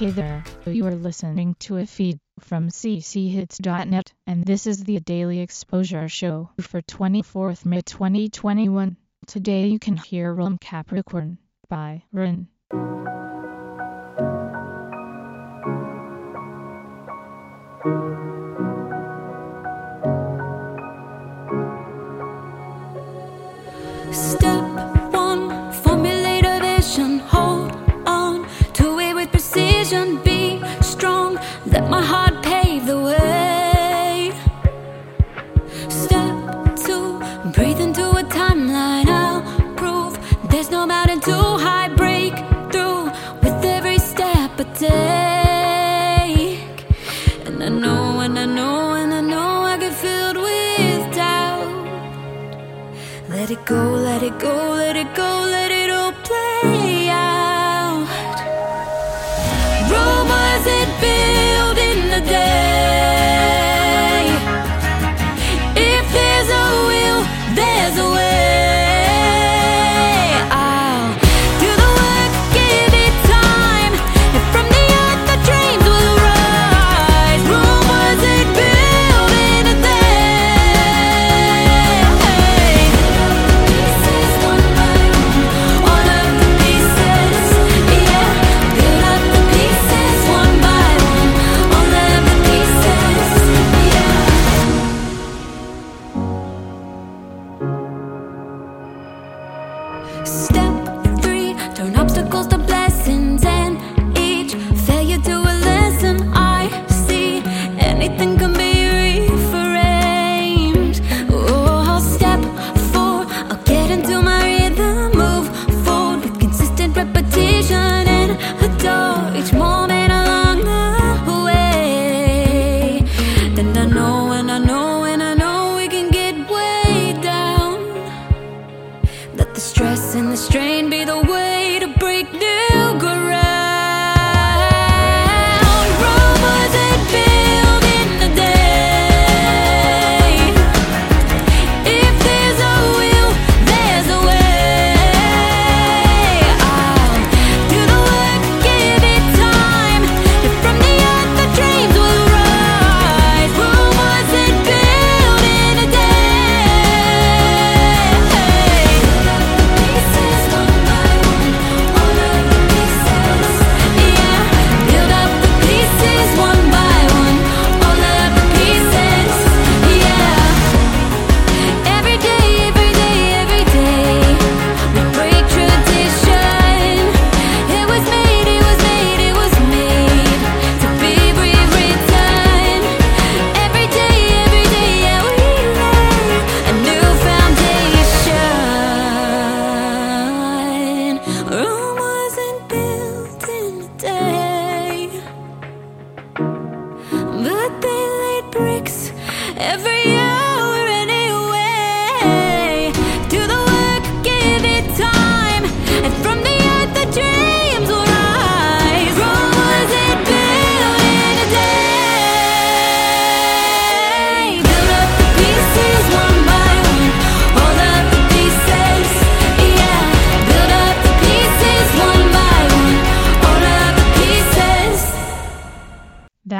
Hey there, you are listening to a feed from cchits.net, and this is the Daily Exposure Show for 24th May 2021. Today you can hear Rum Capricorn by Rin. Stop. Let it go, let it go, let it go, let it all play out. Rumors it been.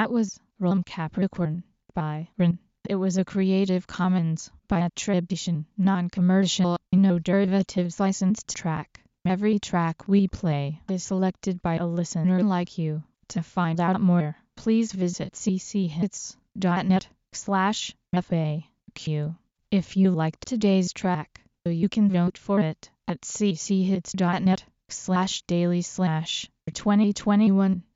That was Rom Capricorn by Rin. It was a Creative Commons by attribution, non-commercial, no derivatives licensed track. Every track we play is selected by a listener like you. To find out more, please visit cchits.net slash FAQ. If you liked today's track, you can vote for it at cchits.net slash daily slash 2021.